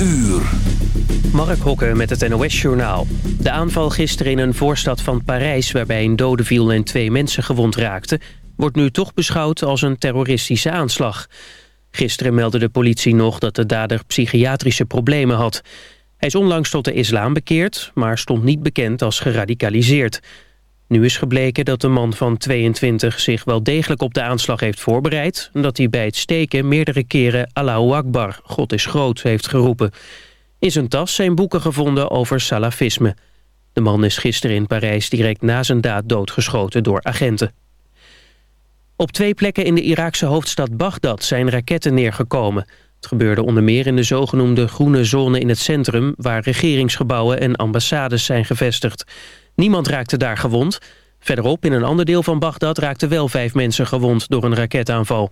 uur. Mark Hokke met het NOS-journaal. De aanval gisteren in een voorstad van Parijs... waarbij een dode viel en twee mensen gewond raakten... wordt nu toch beschouwd als een terroristische aanslag. Gisteren meldde de politie nog dat de dader psychiatrische problemen had. Hij is onlangs tot de islam bekeerd... maar stond niet bekend als geradicaliseerd. Nu is gebleken dat de man van 22 zich wel degelijk op de aanslag heeft voorbereid... en dat hij bij het steken meerdere keren Allahu Akbar, God is groot, heeft geroepen... In zijn tas zijn boeken gevonden over salafisme. De man is gisteren in Parijs direct na zijn daad doodgeschoten door agenten. Op twee plekken in de Iraakse hoofdstad Bagdad zijn raketten neergekomen. Het gebeurde onder meer in de zogenoemde groene zone in het centrum... waar regeringsgebouwen en ambassades zijn gevestigd. Niemand raakte daar gewond. Verderop in een ander deel van Bagdad raakten wel vijf mensen gewond door een raketaanval.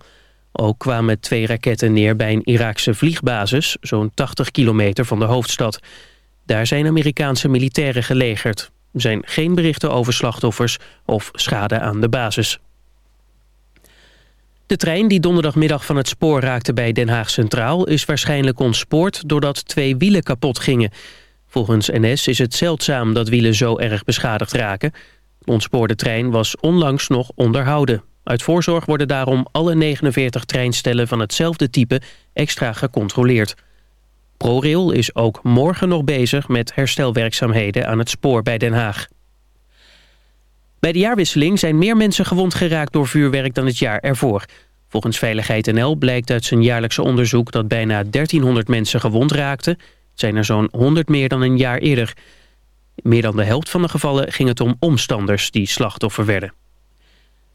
Ook kwamen twee raketten neer bij een Iraakse vliegbasis... zo'n 80 kilometer van de hoofdstad. Daar zijn Amerikaanse militairen gelegerd. Er zijn geen berichten over slachtoffers of schade aan de basis. De trein die donderdagmiddag van het spoor raakte bij Den Haag Centraal... is waarschijnlijk ontspoord doordat twee wielen kapot gingen. Volgens NS is het zeldzaam dat wielen zo erg beschadigd raken. De ontspoorde trein was onlangs nog onderhouden. Uit voorzorg worden daarom alle 49 treinstellen van hetzelfde type extra gecontroleerd. ProRail is ook morgen nog bezig met herstelwerkzaamheden aan het spoor bij Den Haag. Bij de jaarwisseling zijn meer mensen gewond geraakt door vuurwerk dan het jaar ervoor. Volgens Veiligheid NL blijkt uit zijn jaarlijkse onderzoek dat bijna 1300 mensen gewond raakten. Zijn er zo'n 100 meer dan een jaar eerder. Meer dan de helft van de gevallen ging het om omstanders die slachtoffer werden.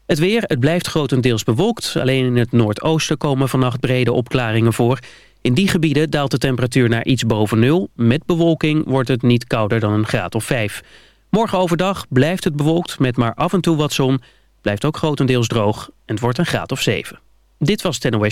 Het weer, het blijft grotendeels bewolkt. Alleen in het noordoosten komen vannacht brede opklaringen voor. In die gebieden daalt de temperatuur naar iets boven nul. Met bewolking wordt het niet kouder dan een graad of vijf. Morgen overdag blijft het bewolkt met maar af en toe wat zon. Blijft ook grotendeels droog en het wordt een graad of zeven. Dit was Ten.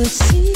will see.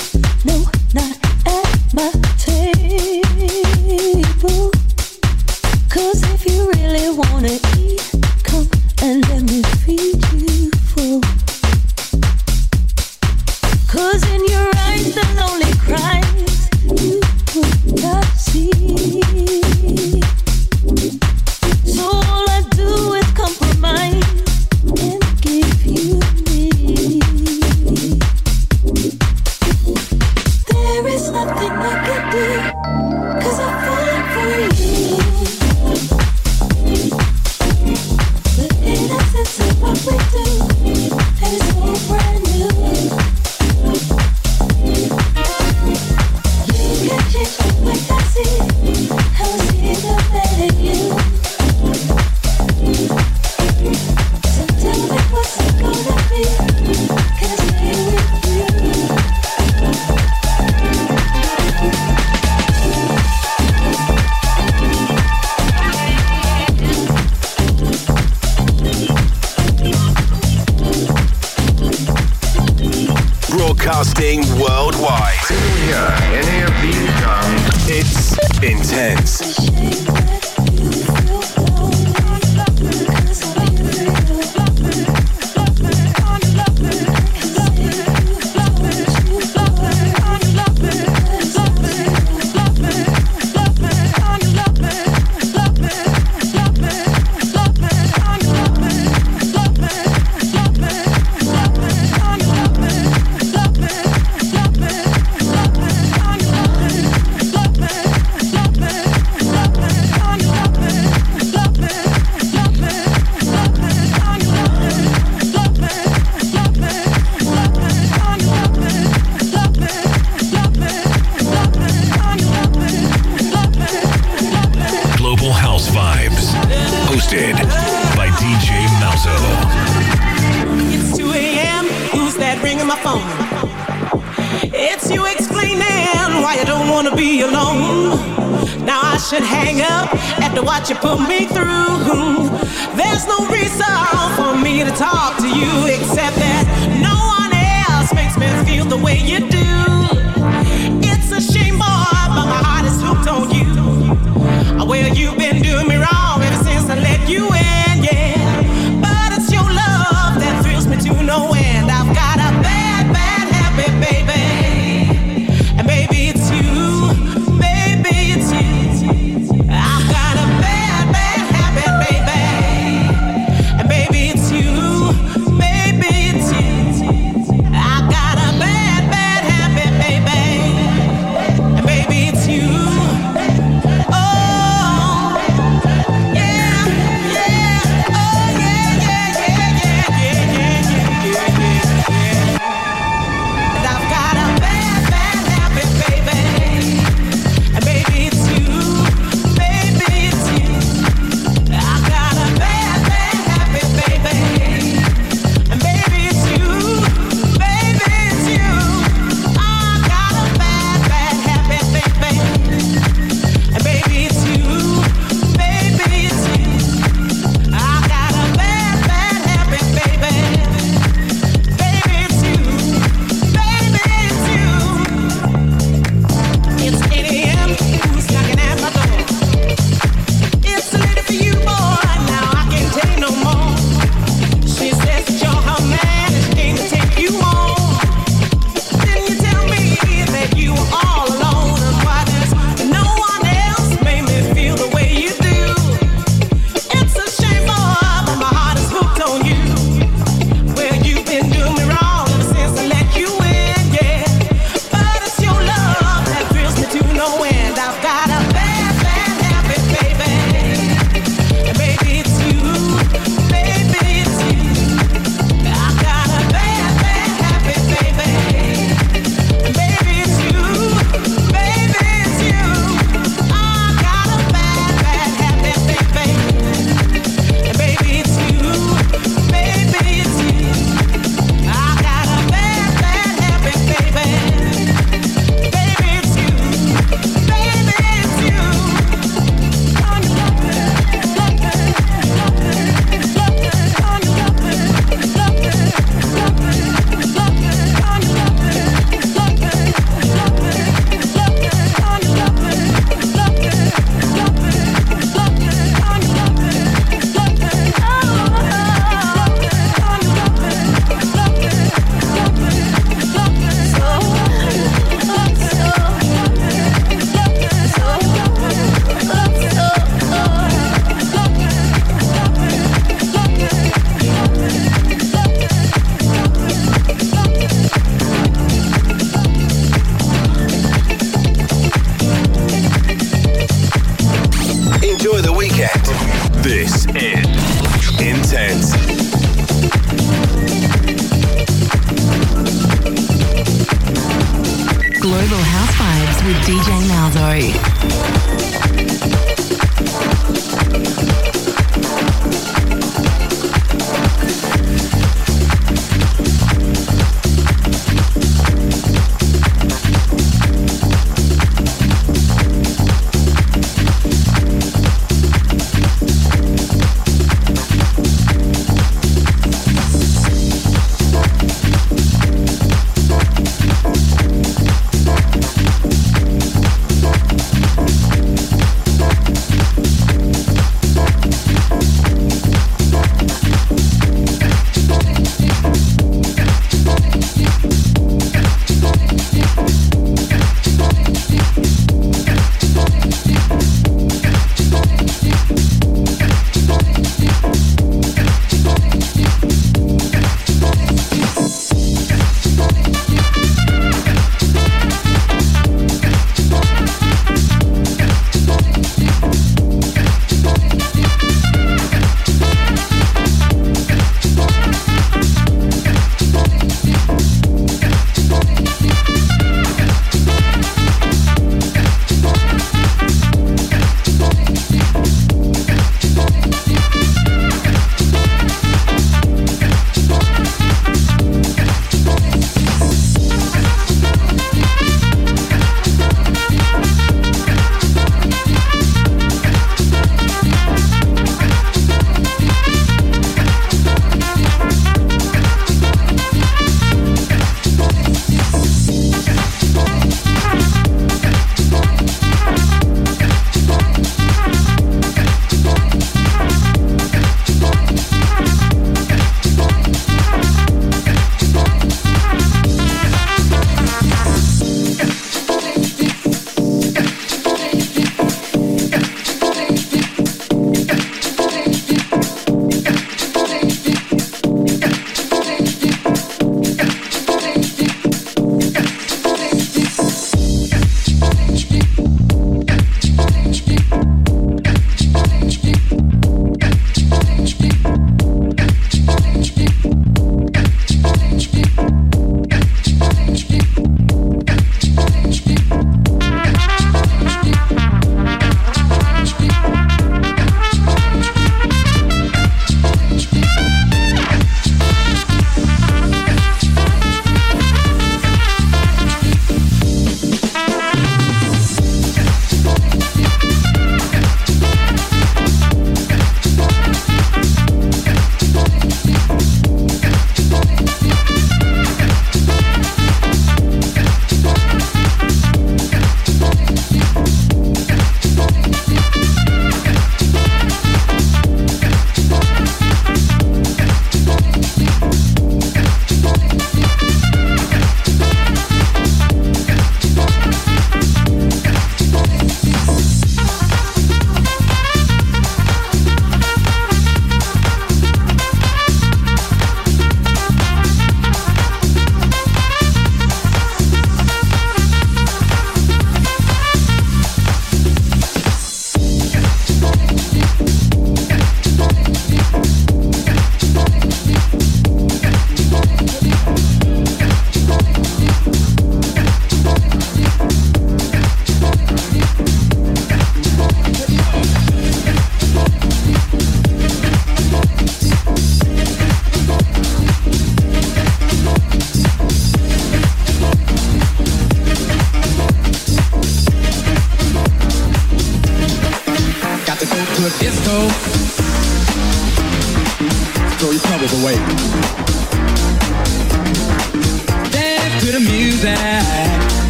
you put me through. This is Intense. Global House Vibes with DJ Malzo.